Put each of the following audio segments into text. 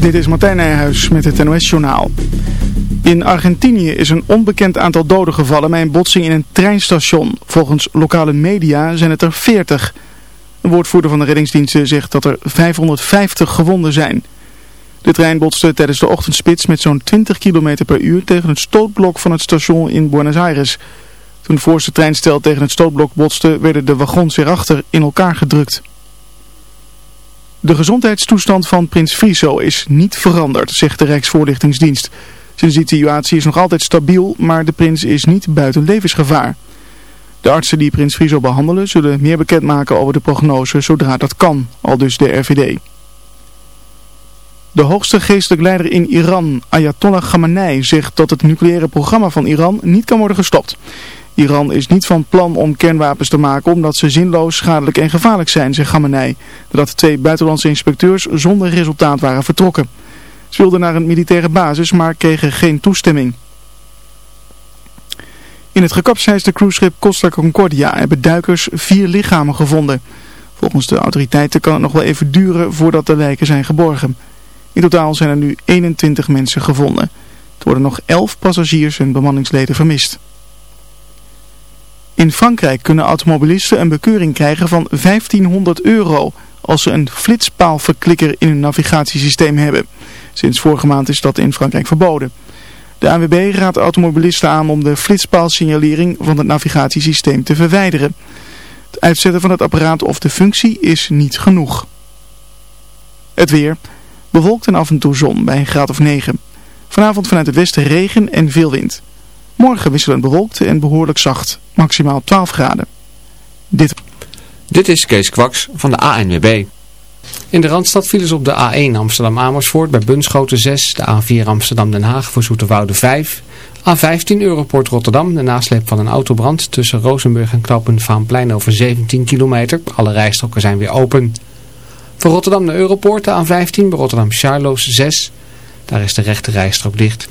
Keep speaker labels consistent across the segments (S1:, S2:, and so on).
S1: Dit is Martijn Nijhuis met het NOS-journaal. In Argentinië is een onbekend aantal doden gevallen bij een botsing in een treinstation. Volgens lokale media zijn het er 40. Een woordvoerder van de reddingsdiensten zegt dat er 550 gewonden zijn. De trein botste tijdens de ochtendspits met zo'n 20 km per uur tegen het stootblok van het station in Buenos Aires. Toen het voorste treinstel tegen het stootblok botste werden de wagons erachter in elkaar gedrukt. De gezondheidstoestand van prins Friso is niet veranderd, zegt de Rijksvoorlichtingsdienst. Zijn situatie is nog altijd stabiel, maar de prins is niet buiten levensgevaar. De artsen die prins Friso behandelen zullen meer bekendmaken over de prognose zodra dat kan, al dus de RVD. De hoogste geestelijk leider in Iran, Ayatollah Khamenei, zegt dat het nucleaire programma van Iran niet kan worden gestopt. Iran is niet van plan om kernwapens te maken omdat ze zinloos, schadelijk en gevaarlijk zijn, zegt Khamenei. Doordat twee buitenlandse inspecteurs zonder resultaat waren vertrokken. Ze wilden naar een militaire basis, maar kregen geen toestemming. In het gekapseisde cruiseschip Costa Concordia hebben duikers vier lichamen gevonden. Volgens de autoriteiten kan het nog wel even duren voordat de lijken zijn geborgen. In totaal zijn er nu 21 mensen gevonden. Er worden nog 11 passagiers en bemanningsleden vermist. In Frankrijk kunnen automobilisten een bekeuring krijgen van 1500 euro als ze een flitspaalverklikker in hun navigatiesysteem hebben. Sinds vorige maand is dat in Frankrijk verboden. De ANWB raadt automobilisten aan om de flitspaalsignalering van het navigatiesysteem te verwijderen. Het uitzetten van het apparaat of de functie is niet genoeg. Het weer. Bewolkt en af en toe zon bij een graad of 9. Vanavond vanuit het westen regen en veel wind. Morgen wisselend bewolkt en behoorlijk zacht, maximaal 12 graden. Dit,
S2: Dit is Kees Kwaks van de ANWB. In de Randstad vielen ze op de A1 Amsterdam-Amersfoort bij Bunschoten 6, de A4 Amsterdam-Den Haag voor Zoeterwoude 5, A15 Europort Rotterdam, de nasleep van een autobrand tussen Rozenburg en Knappen Vaanplein over 17 kilometer. Alle rijstroken zijn weer open. Voor Rotterdam naar Europort de A15 bij Rotterdam-Charloes 6, daar is de rechte rijstrook dicht.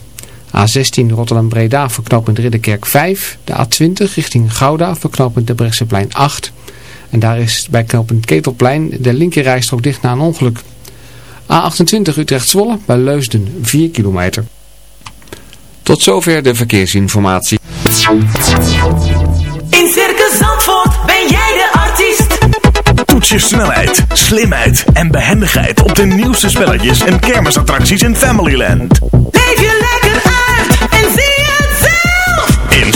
S2: A16 Rotterdam-Breda voor knooppunt Ridderkerk 5. De A20 richting Gouda voor knooppunt de Bresseplein 8. En daar is bij knooppunt Ketelplein de linkerrijstrook dicht na een ongeluk. A28 Utrecht-Zwolle bij Leusden 4 kilometer. Tot zover de verkeersinformatie.
S3: In Circus Zandvoort ben jij de artiest.
S4: Toets je snelheid, slimheid en behendigheid op de nieuwste spelletjes en kermisattracties in Familyland.
S3: Leef je lekker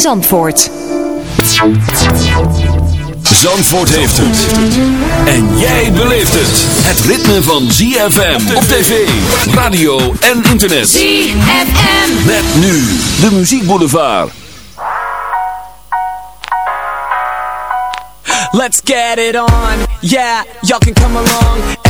S5: Zandvoort.
S6: Zandvoort heeft het. En jij beleeft het. Het ritme van ZFM op tv, radio en internet.
S3: ZFM.
S6: Met nu de muziekboulevard.
S7: Let's get it on. Yeah, y'all can come along.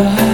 S8: God.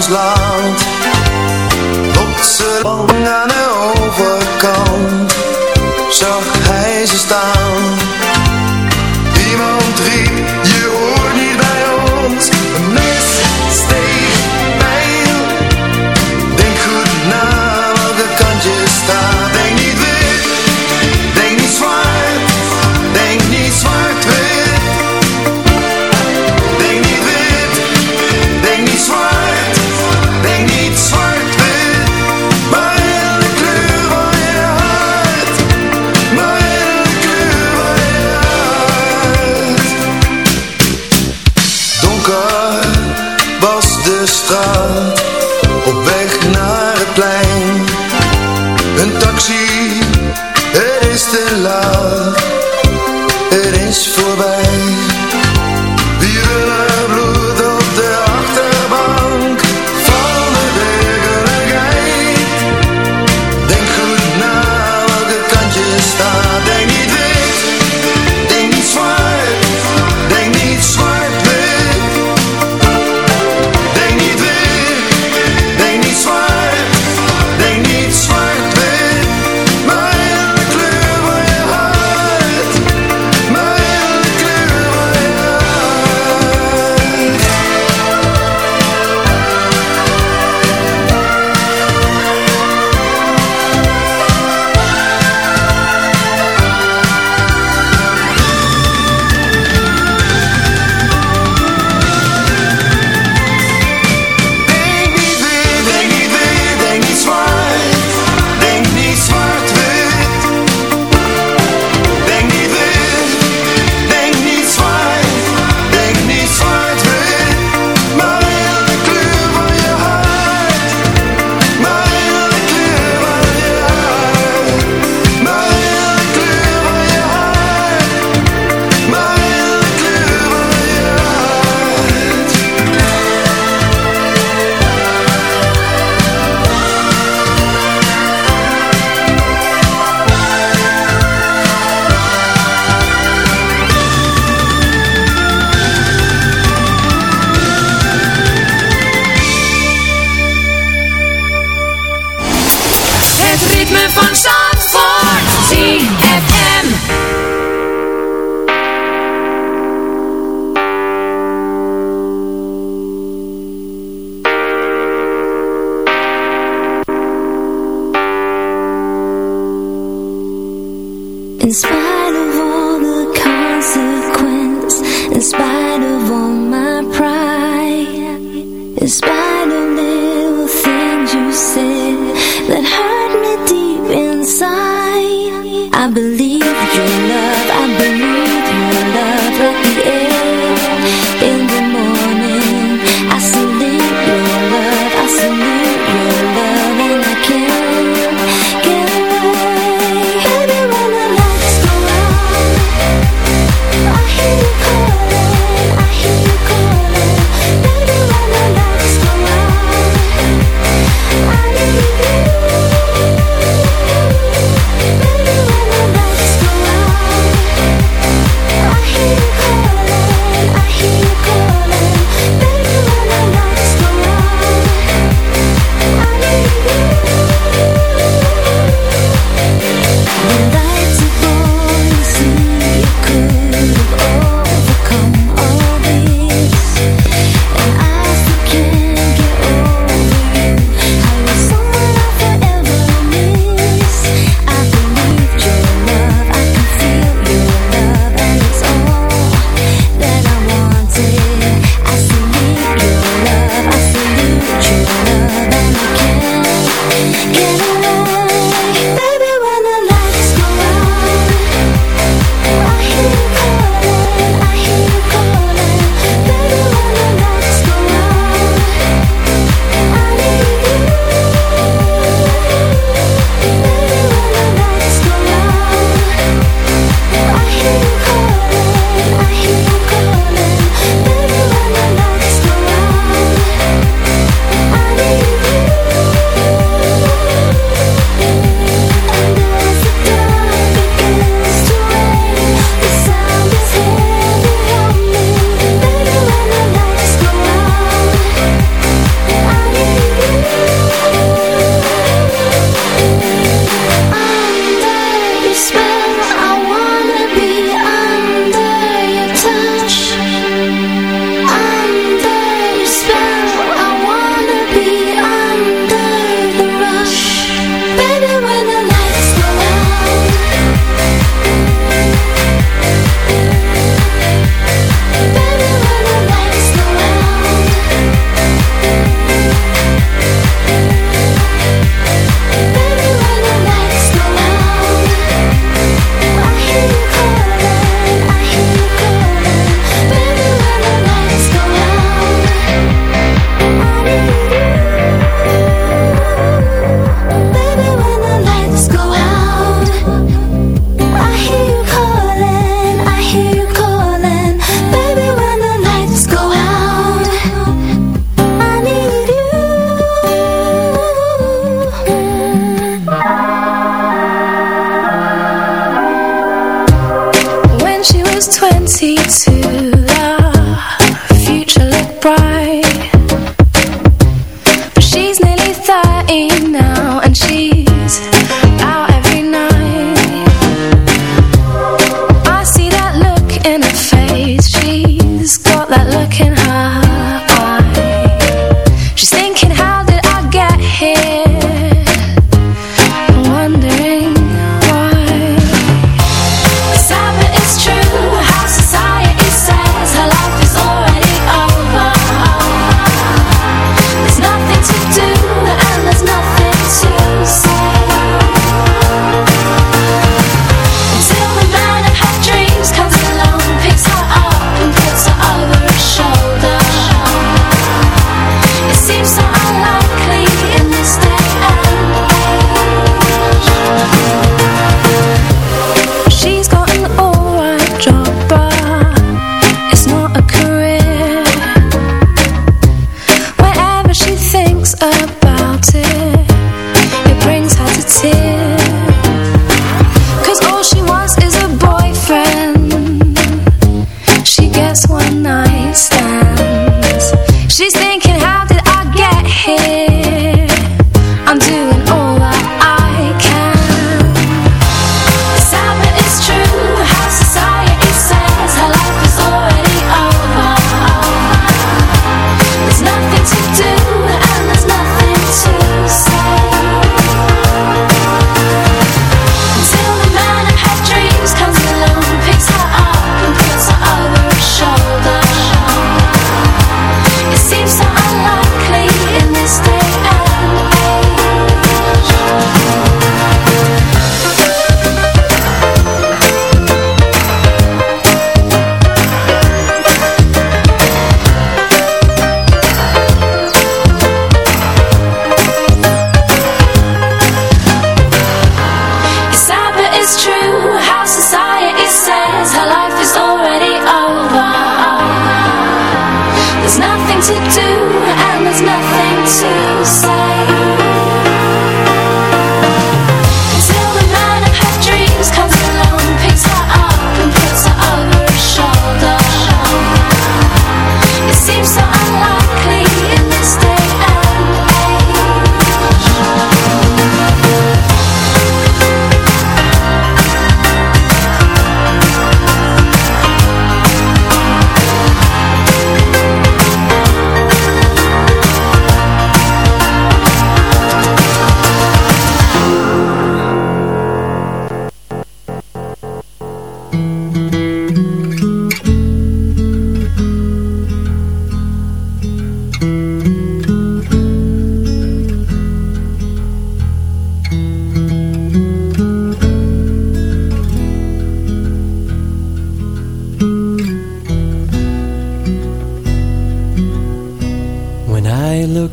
S9: Ons land. Plotseling aan de overkant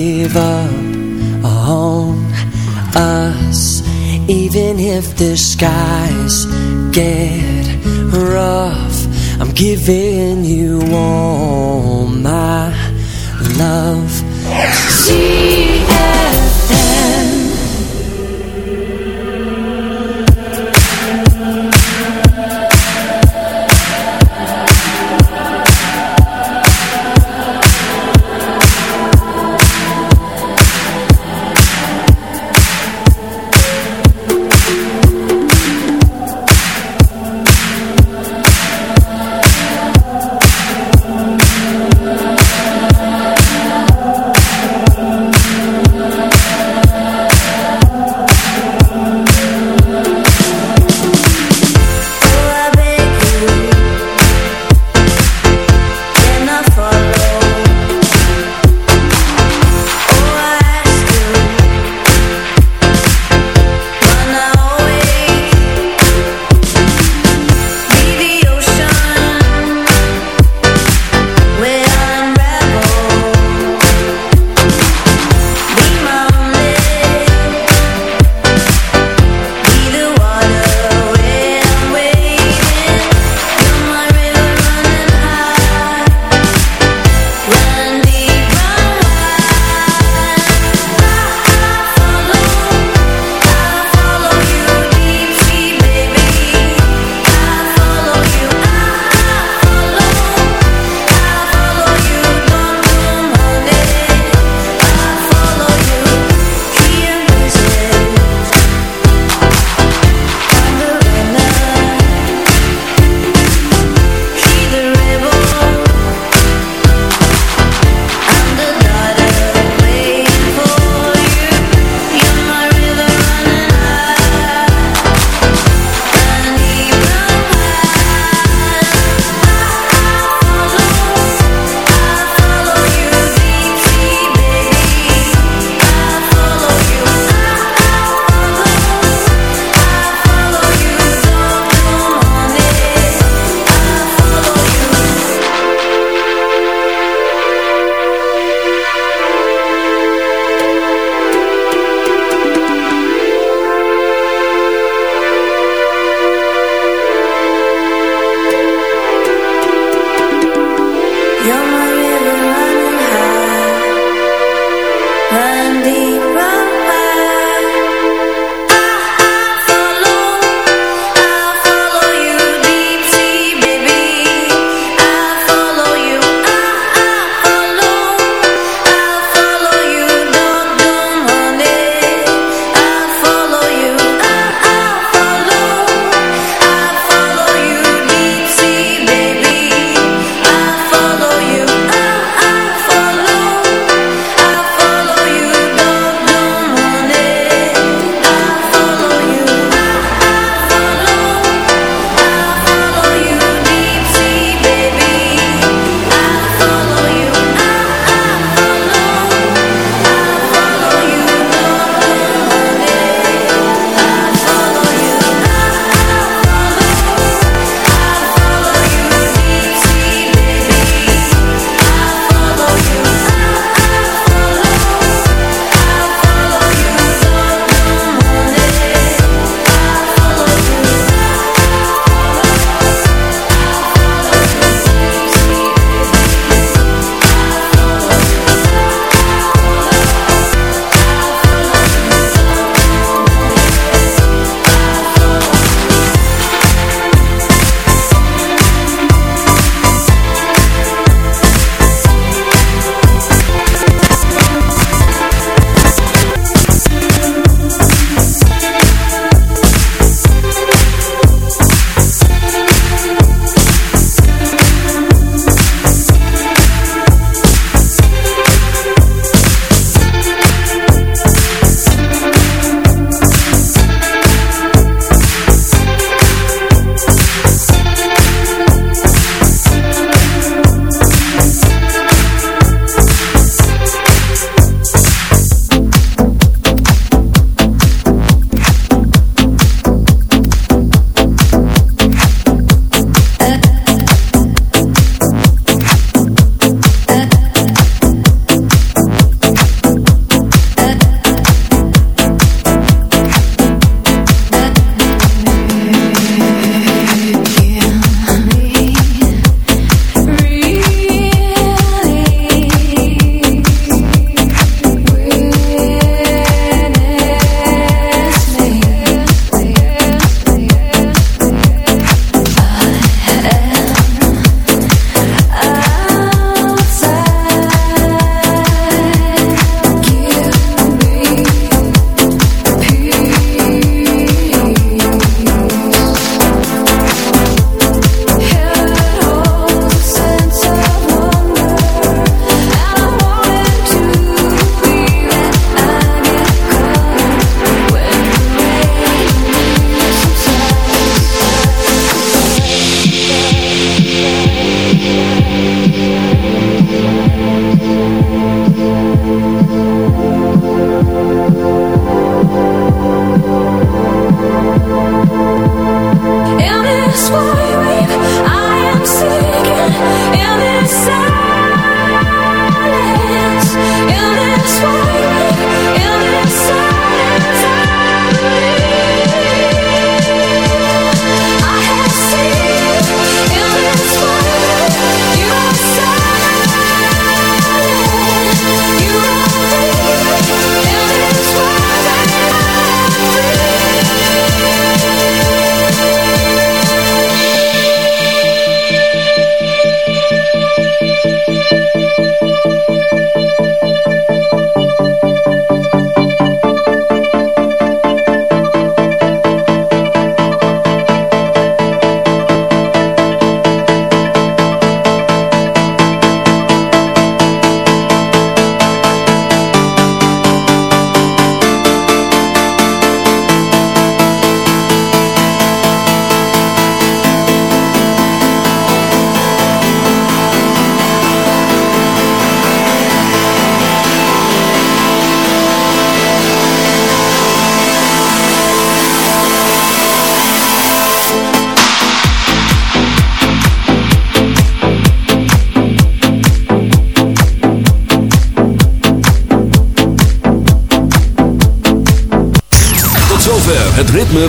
S10: give up on us Even if the skies get rough. I'm giving you all my love